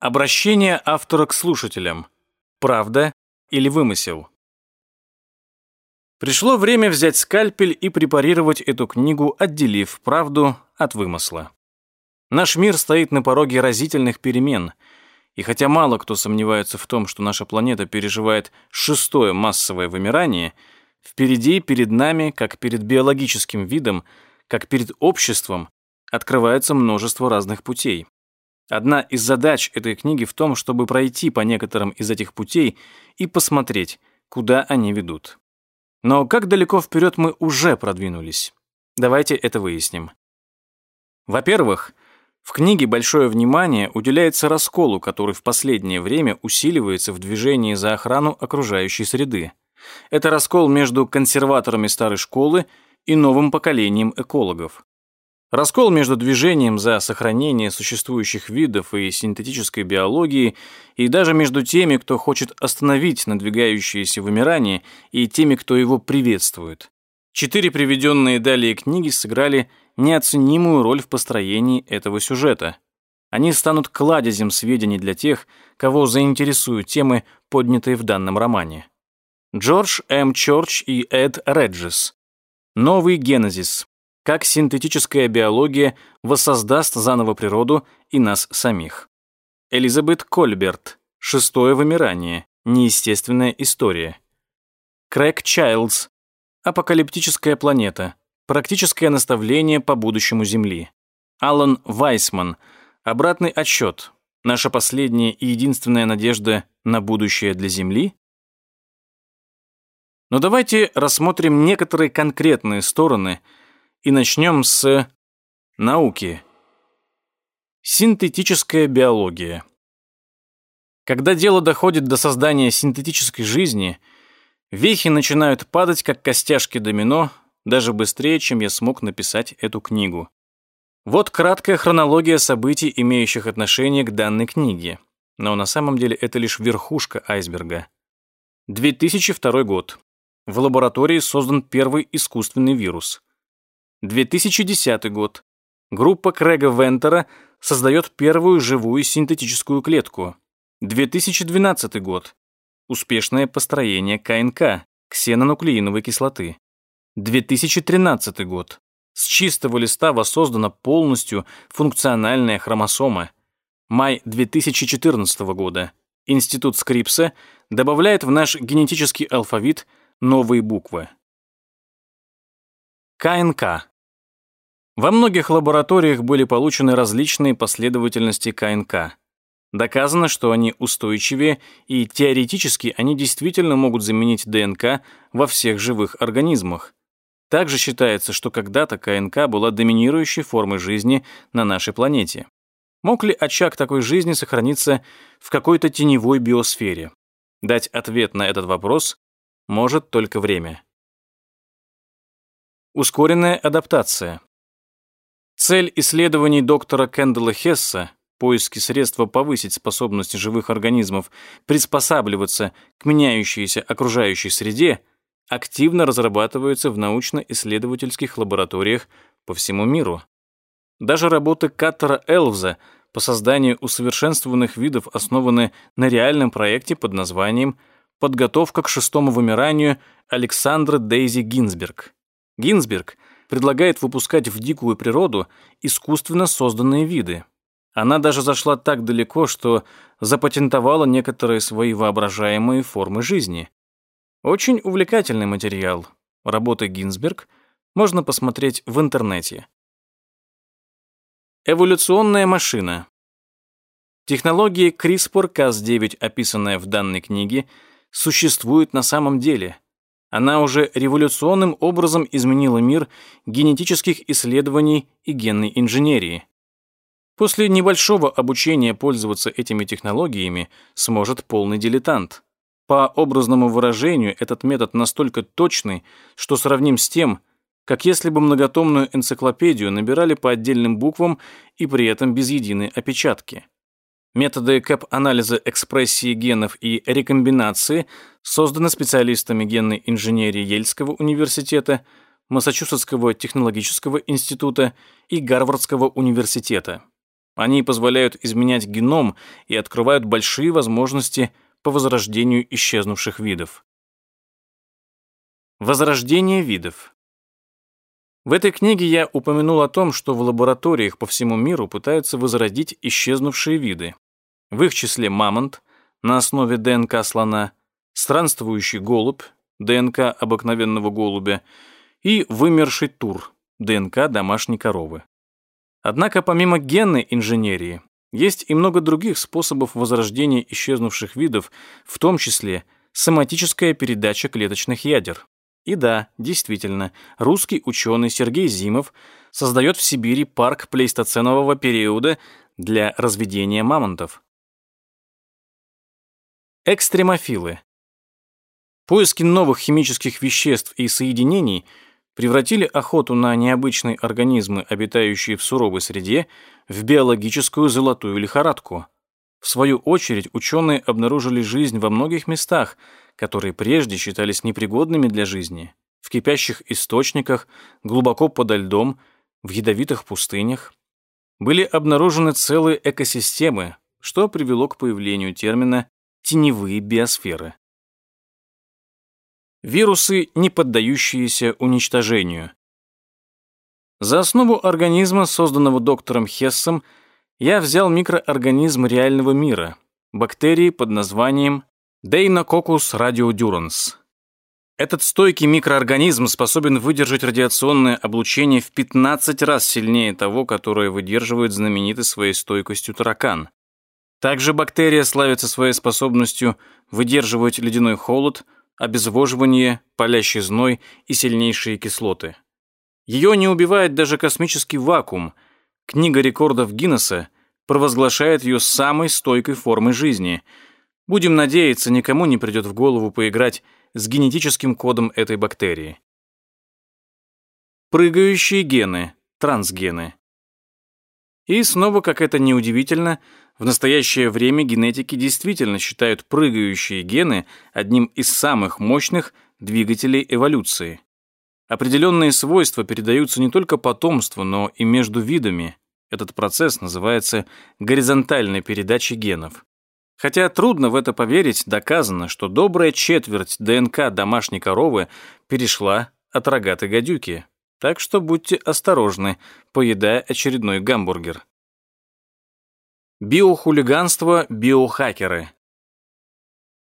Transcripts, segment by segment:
Обращение автора к слушателям. Правда или вымысел? Пришло время взять скальпель и препарировать эту книгу, отделив правду от вымысла. Наш мир стоит на пороге разительных перемен, и хотя мало кто сомневается в том, что наша планета переживает шестое массовое вымирание, впереди перед нами, как перед биологическим видом, как перед обществом, открывается множество разных путей. Одна из задач этой книги в том, чтобы пройти по некоторым из этих путей и посмотреть, куда они ведут. Но как далеко вперед мы уже продвинулись? Давайте это выясним. Во-первых, в книге большое внимание уделяется расколу, который в последнее время усиливается в движении за охрану окружающей среды. Это раскол между консерваторами старой школы и новым поколением экологов. Раскол между движением за сохранение существующих видов и синтетической биологии и даже между теми, кто хочет остановить надвигающееся вымирание, и теми, кто его приветствует. Четыре приведенные далее книги сыграли неоценимую роль в построении этого сюжета. Они станут кладезем сведений для тех, кого заинтересуют темы, поднятые в данном романе. Джордж М. Чорч и Эд Реджес. Новый генезис как синтетическая биология воссоздаст заново природу и нас самих. Элизабет Кольберт. Шестое вымирание. Неестественная история. Крэг Чайлдс. Апокалиптическая планета. Практическое наставление по будущему Земли. Алан Вайсман. Обратный отсчет. Наша последняя и единственная надежда на будущее для Земли? Но давайте рассмотрим некоторые конкретные стороны – и начнем с науки. Синтетическая биология. Когда дело доходит до создания синтетической жизни, вехи начинают падать, как костяшки домино, даже быстрее, чем я смог написать эту книгу. Вот краткая хронология событий, имеющих отношение к данной книге. Но на самом деле это лишь верхушка айсберга. 2002 год. В лаборатории создан первый искусственный вирус. 2010 год. Группа Крэга Вентера создает первую живую синтетическую клетку. 2012 год. Успешное построение КНК, ксенонуклеиновой кислоты. 2013 год. С чистого листа воссоздана полностью функциональная хромосома. Май 2014 года. Институт Скрипса добавляет в наш генетический алфавит новые буквы. КНК. Во многих лабораториях были получены различные последовательности КНК. Доказано, что они устойчивее, и теоретически они действительно могут заменить ДНК во всех живых организмах. Также считается, что когда-то КНК была доминирующей формой жизни на нашей планете. Мог ли очаг такой жизни сохраниться в какой-то теневой биосфере? Дать ответ на этот вопрос может только время. Ускоренная адаптация. Цель исследований доктора Кендалла Хесса поиски средства повысить способность живых организмов приспосабливаться к меняющейся окружающей среде активно разрабатывается в научно-исследовательских лабораториях по всему миру. Даже работы Каттера Элвза по созданию усовершенствованных видов основаны на реальном проекте под названием «Подготовка к шестому вымиранию» Александра Дейзи Гинзберг. Гинзберг предлагает выпускать в дикую природу искусственно созданные виды. Она даже зашла так далеко, что запатентовала некоторые свои воображаемые формы жизни. Очень увлекательный материал. Работы Гинзберг можно посмотреть в интернете. Эволюционная машина. Технология CRISPR-Cas9, описанная в данной книге, существует на самом деле – она уже революционным образом изменила мир генетических исследований и генной инженерии. После небольшого обучения пользоваться этими технологиями сможет полный дилетант. По образному выражению, этот метод настолько точный, что сравним с тем, как если бы многотомную энциклопедию набирали по отдельным буквам и при этом без единой опечатки. Методы КЭП-анализа экспрессии генов и рекомбинации созданы специалистами генной инженерии Ельского университета, Массачусетского технологического института и Гарвардского университета. Они позволяют изменять геном и открывают большие возможности по возрождению исчезнувших видов. Возрождение видов. В этой книге я упомянул о том, что в лабораториях по всему миру пытаются возродить исчезнувшие виды. В их числе мамонт на основе ДНК слона, странствующий голубь, ДНК обыкновенного голубя и вымерший тур, ДНК домашней коровы. Однако помимо генной инженерии, есть и много других способов возрождения исчезнувших видов, в том числе соматическая передача клеточных ядер. И да, действительно, русский ученый Сергей Зимов создает в Сибири парк плейстоценового периода для разведения мамонтов. Экстремофилы. Поиски новых химических веществ и соединений превратили охоту на необычные организмы, обитающие в суровой среде, в биологическую золотую лихорадку. В свою очередь, ученые обнаружили жизнь во многих местах, которые прежде считались непригодными для жизни, в кипящих источниках, глубоко подо льдом, в ядовитых пустынях. Были обнаружены целые экосистемы, что привело к появлению термина «теневые биосферы». Вирусы, не поддающиеся уничтожению. За основу организма, созданного доктором Хессом, я взял микроорганизм реального мира, бактерии под названием Deinococcus radiodurans. Этот стойкий микроорганизм способен выдержать радиационное облучение в 15 раз сильнее того, которое выдерживает знаменитый своей стойкостью таракан. Также бактерия славится своей способностью выдерживать ледяной холод, обезвоживание, палящий зной и сильнейшие кислоты. Ее не убивает даже космический вакуум. Книга рекордов Гиннесса провозглашает ее самой стойкой формой жизни – Будем надеяться, никому не придет в голову поиграть с генетическим кодом этой бактерии. Прыгающие гены, трансгены. И снова, как это неудивительно, в настоящее время генетики действительно считают прыгающие гены одним из самых мощных двигателей эволюции. Определенные свойства передаются не только потомству, но и между видами. Этот процесс называется горизонтальной передачей генов. Хотя трудно в это поверить, доказано, что добрая четверть ДНК домашней коровы перешла от рогатой гадюки. Так что будьте осторожны, поедая очередной гамбургер. Биохулиганство, биохакеры.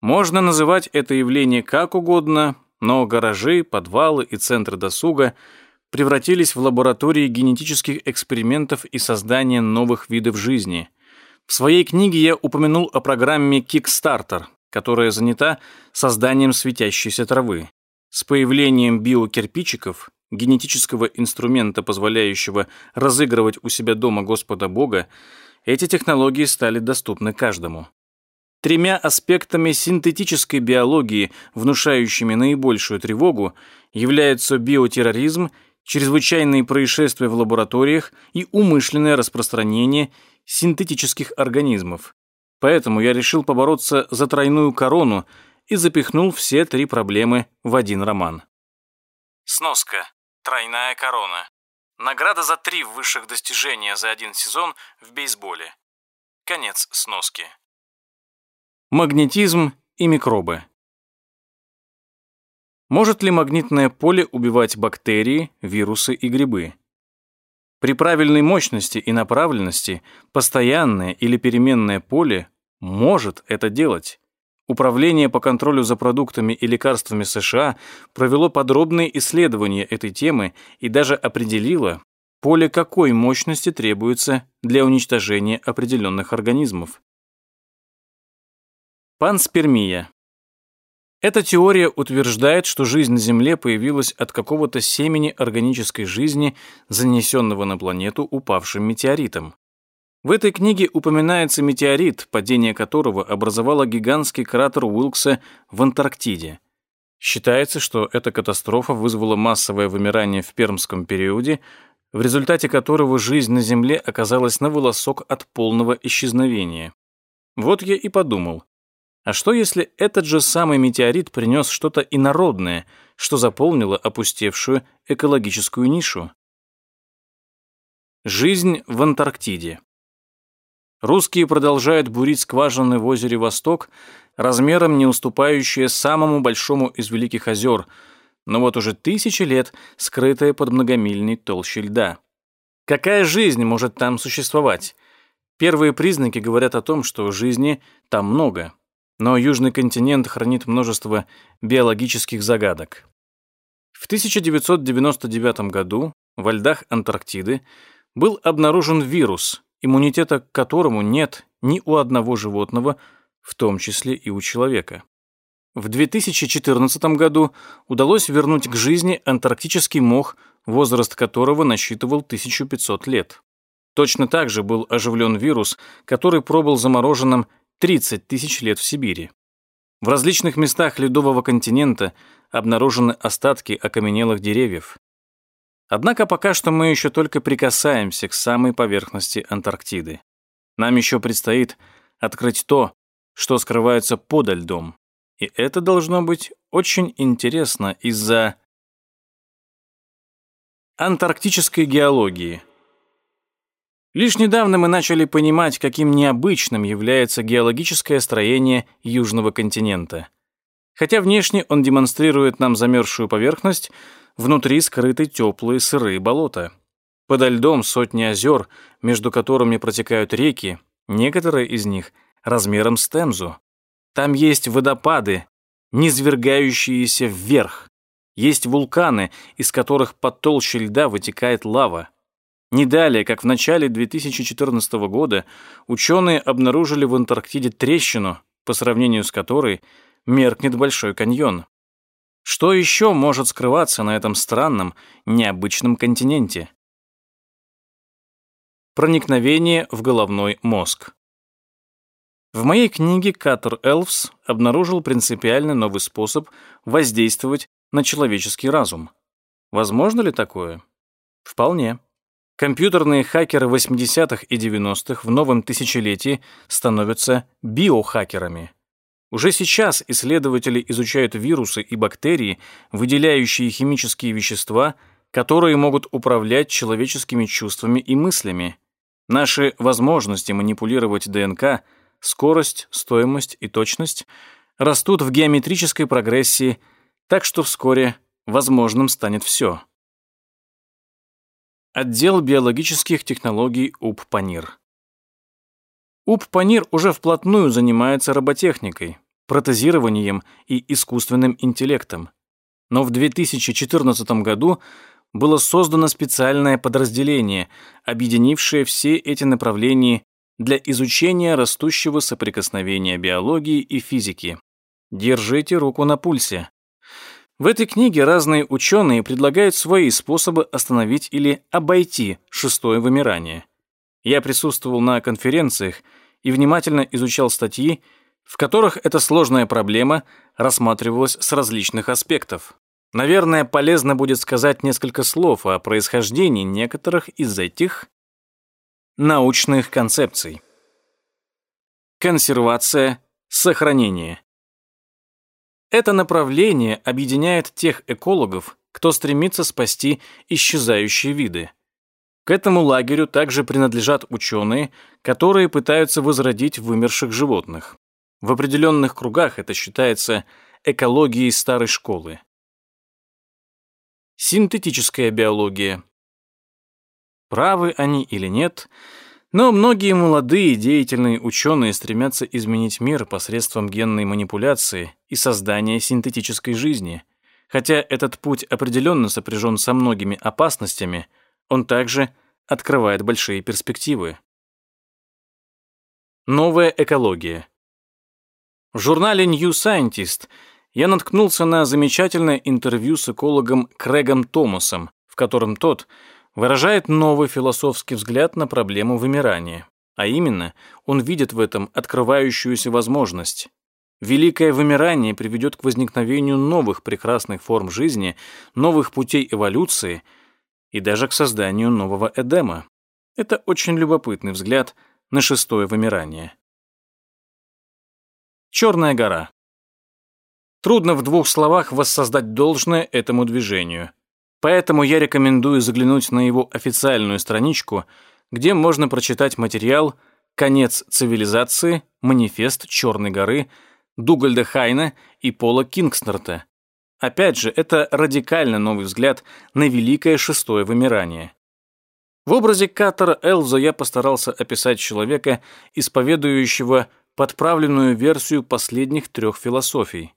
Можно называть это явление как угодно, но гаражи, подвалы и центры досуга превратились в лаборатории генетических экспериментов и создания новых видов жизни – в своей книге я упомянул о программе Kickstarter, которая занята созданием светящейся травы. С появлением биокирпичиков, генетического инструмента, позволяющего разыгрывать у себя дома Господа Бога, эти технологии стали доступны каждому. Тремя аспектами синтетической биологии, внушающими наибольшую тревогу, являются биотерроризм, чрезвычайные происшествия в лабораториях и умышленное распространение синтетических организмов. Поэтому я решил побороться за тройную корону и запихнул все три проблемы в один роман. Сноска. Тройная корона. Награда за три высших достижения за один сезон в бейсболе. Конец сноски. Магнетизм и микробы. Может ли магнитное поле убивать бактерии, вирусы и грибы? При правильной мощности и направленности постоянное или переменное поле может это делать. Управление по контролю за продуктами и лекарствами США провело подробные исследования этой темы и даже определило, поле какой мощности требуется для уничтожения определенных организмов. Панспермия. Эта теория утверждает, что жизнь на Земле появилась от какого-то семени органической жизни, занесенного на планету упавшим метеоритом. В этой книге упоминается метеорит, падение которого образовало гигантский кратер Уилкса в Антарктиде. Считается, что эта катастрофа вызвала массовое вымирание в пермском периоде, в результате которого жизнь на Земле оказалась на волосок от полного исчезновения. Вот я и подумал, а что, если этот же самый метеорит принес что-то инородное, что заполнило опустевшую экологическую нишу? Жизнь в Антарктиде. Русские продолжают бурить скважины в озере Восток, размером не уступающие самому большому из великих озер, но вот уже тысячи лет скрытые под многомильной толщей льда. Какая жизнь может там существовать? Первые признаки говорят о том, что жизни там много. Но Южный континент хранит множество биологических загадок. В 1999 году во льдах Антарктиды был обнаружен вирус, иммунитета к которому нет ни у одного животного, в том числе и у человека. В 2014 году удалось вернуть к жизни антарктический мох, возраст которого насчитывал 1500 лет. Точно так же был оживлен вирус, который пробыл замороженным 30 тысяч лет в Сибири. В различных местах ледового континента обнаружены остатки окаменелых деревьев. Однако пока что мы еще только прикасаемся к самой поверхности Антарктиды. Нам еще предстоит открыть то, что скрывается подо льдом. И это должно быть очень интересно из-за антарктической геологии – Лишь недавно мы начали понимать, каким необычным является геологическое строение Южного континента. Хотя внешне он демонстрирует нам замерзшую поверхность, внутри скрыты теплые сырые болота. Подо льдом сотни озер, между которыми протекают реки, некоторые из них размером с Темзу. Там есть водопады, низвергающиеся вверх. Есть вулканы, из которых под толщей льда вытекает лава. Не далее, как в начале 2014 года, ученые обнаружили в Антарктиде трещину, по сравнению с которой меркнет Большой каньон. Что еще может скрываться на этом странном, необычном континенте? Проникновение в головной мозг. В моей книге Катер Элфс обнаружил принципиально новый способ воздействовать на человеческий разум. Возможно ли такое? Вполне. Компьютерные хакеры 80-х и 90-х в новом тысячелетии становятся биохакерами. Уже сейчас исследователи изучают вирусы и бактерии, выделяющие химические вещества, которые могут управлять человеческими чувствами и мыслями. Наши возможности манипулировать ДНК, скорость, стоимость и точность растут в геометрической прогрессии, так что вскоре возможным станет все. Отдел биологических технологий УП-ПАНИР. Уже вплотную занимается роботехникой, протезированием и искусственным интеллектом. Но в 2014 году было создано специальное подразделение, объединившее все эти направления для изучения растущего соприкосновения биологии и физики. Держите руку на пульсе. В этой книге разные ученые предлагают свои способы остановить или обойти шестое вымирание. Я присутствовал на конференциях и внимательно изучал статьи, в которых эта сложная проблема рассматривалась с различных аспектов. Наверное, полезно будет сказать несколько слов о происхождении некоторых из этих научных концепций. Консервация, сохранение. Это направление объединяет тех экологов, кто стремится спасти исчезающие виды. К этому лагерю также принадлежат ученые, которые пытаются возродить вымерших животных. В определенных кругах это считается экологией старой школы. Синтетическая биология. Правы они или нет – но многие молодые деятельные ученые стремятся изменить мир посредством генной манипуляции и создания синтетической жизни. Хотя этот путь определенно сопряжен со многими опасностями, он также открывает большие перспективы. Новая экология. В журнале New Scientist я наткнулся на замечательное интервью с экологом Крэгом Томасом, в котором тот – выражает новый философский взгляд на проблему вымирания. А именно, он видит в этом открывающуюся возможность. Великое вымирание приведет к возникновению новых прекрасных форм жизни, новых путей эволюции и даже к созданию нового Эдема. Это очень любопытный взгляд на шестое вымирание. Черная гора. Трудно в двух словах воссоздать должное этому движению – Поэтому я рекомендую заглянуть на его официальную страничку, где можно прочитать материал «Конец цивилизации», «Манифест Черной горы», Дугальда Хайна и Пола Кингснерта. Опять же, это радикально новый взгляд на великое шестое вымирание. В образе Каттера Элза я постарался описать человека, исповедующего подправленную версию последних трех философий.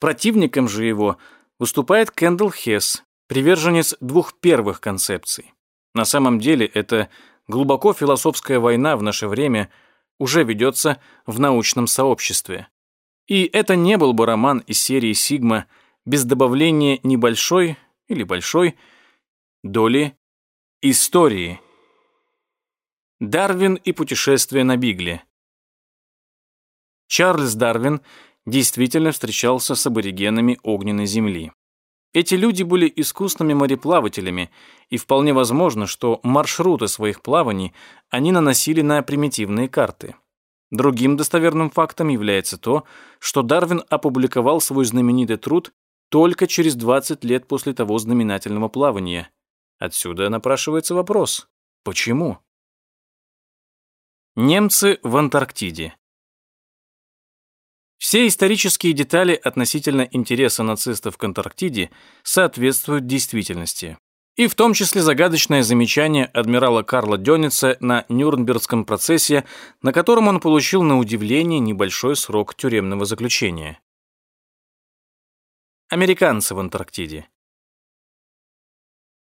Противником же его выступает Кендалл Хесс, приверженец двух первых концепций. На самом деле это глубоко философская война в наше время уже ведется в научном сообществе. И это не был бы роман из серии «Сигма» без добавления небольшой или большой доли истории. Дарвин и путешествие на Бигле. Чарльз Дарвин действительно встречался с аборигенами огненной земли. Эти люди были искусными мореплавателями, и вполне возможно, что маршруты своих плаваний они наносили на примитивные карты. Другим достоверным фактом является то, что Дарвин опубликовал свой знаменитый труд только через 20 лет после того знаменательного плавания. Отсюда напрашивается вопрос – почему? Немцы в Антарктиде. Все исторические детали относительно интереса нацистов к Антарктиде соответствуют действительности. И в том числе загадочное замечание адмирала Карла Дёница на Нюрнбергском процессе, на котором он получил на удивление небольшой срок тюремного заключения. Американцы в Антарктиде.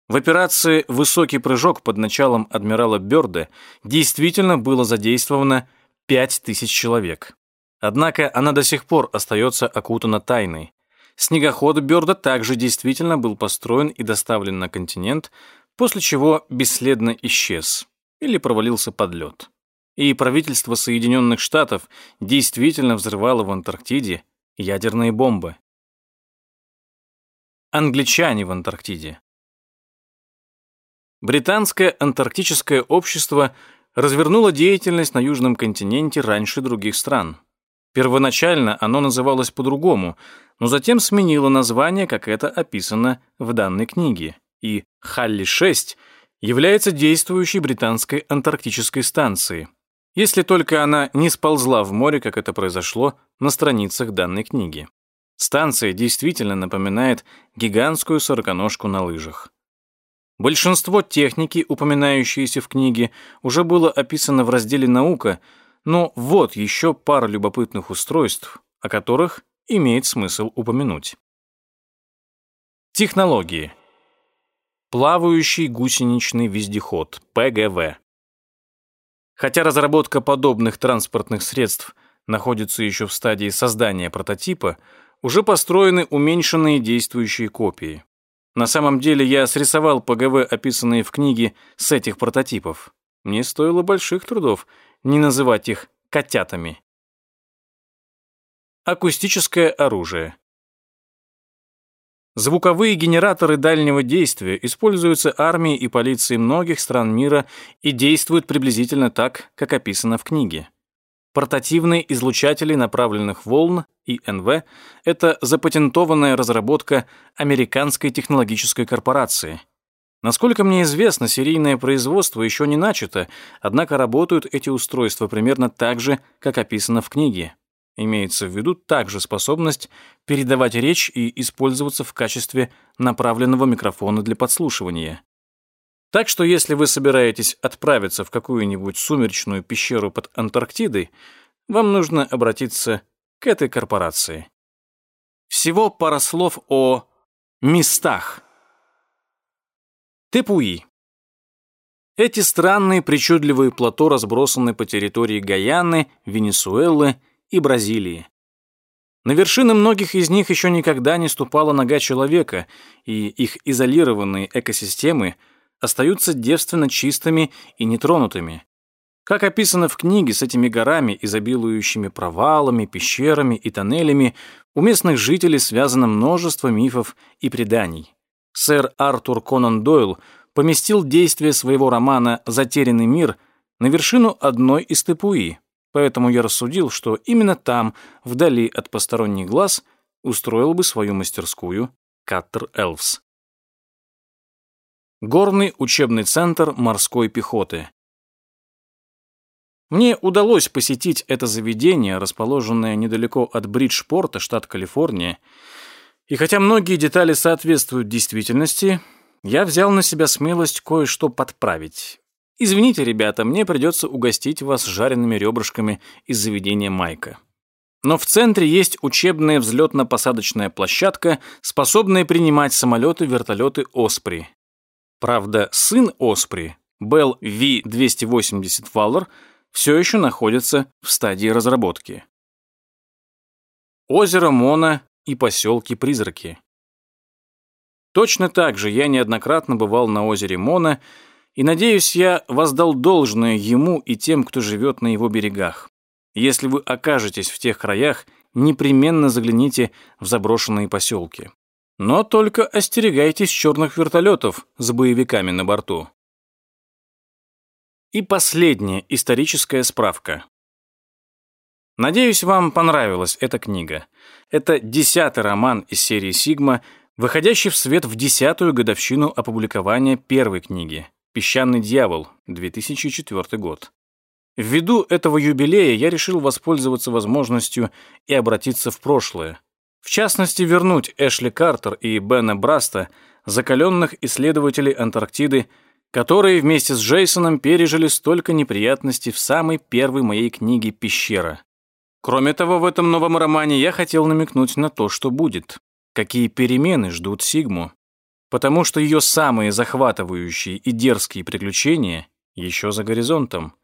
В операции «Высокий прыжок» под началом адмирала Бёрда действительно было задействовано 5000 человек. Однако она до сих пор остается окутана тайной. Снегоход Бёрда также действительно был построен и доставлен на континент, после чего бесследно исчез или провалился под лед. И правительство Соединенных Штатов действительно взрывало в Антарктиде ядерные бомбы. Англичане в Антарктиде. Британское антарктическое общество развернуло деятельность на Южном континенте раньше других стран. Первоначально оно называлось по-другому, но затем сменило название, как это описано в данной книге. И Халли-6 является действующей британской антарктической станцией, если только она не сползла в море, как это произошло на страницах данной книги. Станция действительно напоминает гигантскую сороконожку на лыжах. Большинство техники, упоминающиеся в книге, уже было описано в разделе «Наука», но вот еще пара любопытных устройств, о которых имеет смысл упомянуть. Технологии. Плавающий гусеничный вездеход, ПГВ. Хотя разработка подобных транспортных средств находится еще в стадии создания прототипа, уже построены уменьшенные действующие копии. На самом деле я срисовал ПГВ, описанные в книге, с этих прототипов. Мне стоило больших трудов не называть их котятами. Акустическое оружие. Звуковые генераторы дальнего действия используются армией и полицией многих стран мира и действуют приблизительно так, как описано в книге. Портативные излучатели направленных волн, ИНВ, это запатентованная разработка американской технологической корпорации – Насколько мне известно, серийное производство еще не начато, однако работают эти устройства примерно так же, как описано в книге. Имеется в виду также способность передавать речь и использоваться в качестве направленного микрофона для подслушивания. Так что если вы собираетесь отправиться в какую-нибудь сумеречную пещеру под Антарктидой, вам нужно обратиться к этой корпорации. Всего пара слов о местах. Тепуи. Эти странные причудливые плато разбросаны по территории Гаяны, Венесуэлы и Бразилии. На вершины многих из них еще никогда не ступала нога человека, и их изолированные экосистемы остаются девственно чистыми и нетронутыми. Как описано в книге, с этими горами, изобилующими провалами, пещерами и тоннелями, у местных жителей связано множество мифов и преданий. Сэр Артур Конан Дойл поместил действие своего романа «Затерянный мир» на вершину одной из Тепуи, поэтому я рассудил, что именно там, вдали от посторонних глаз, устроил бы свою мастерскую Каттер Элвс. Горный учебный центр морской пехоты. Мне удалось посетить это заведение, расположенное недалеко от Бриджпорта, штат Калифорния, и хотя многие детали соответствуют действительности, я взял на себя смелость кое-что подправить. Извините, ребята, мне придется угостить вас жареными ребрышками из заведения Майка. Но в центре есть учебная взлетно-посадочная площадка, способная принимать самолеты, вертолеты «Оспри». Правда, сын «Оспри», Bell V-280 Valor, все еще находится в стадии разработки. Озеро Мона и поселки-призраки. Точно так же я неоднократно бывал на озере Мона, и, надеюсь, я воздал должное ему и тем, кто живет на его берегах. Если вы окажетесь в тех краях, непременно загляните в заброшенные поселки. Но только остерегайтесь черных вертолетов с боевиками на борту. И последняя историческая справка. Надеюсь, вам понравилась эта книга. Это десятый роман из серии «Сигма», выходящий в свет в десятую годовщину опубликования первой книги «Песчаный дьявол», 2004 год. Ввиду этого юбилея я решил воспользоваться возможностью и обратиться в прошлое. В частности, вернуть Эшли Картер и Бена Браста, закаленных исследователей Антарктиды, которые вместе с Джейсоном пережили столько неприятностей в самой первой моей книге «Пещера». Кроме того, в этом новом романе я хотел намекнуть на то, что будет, какие перемены ждут Сигму, потому что ее самые захватывающие и дерзкие приключения еще за горизонтом –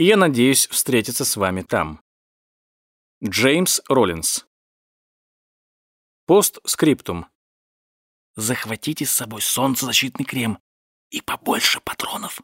и я надеюсь встретиться с вами там. Джеймс Роллинс. Постскриптум. Захватите с собой солнцезащитный крем и побольше патронов.